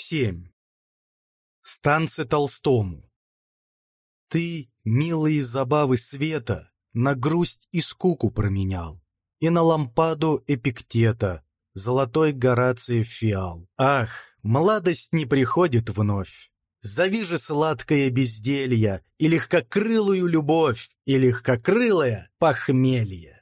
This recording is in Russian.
7. Станцы Толстому. Ты, милые забавы света, на грусть и скуку променял, и на лампаду Эпиктета, золотой Горациев фиал. Ах, молодость не приходит вновь. Зови же сладкое безделье, и легкокрылую любовь, и легкокрылое похмелье.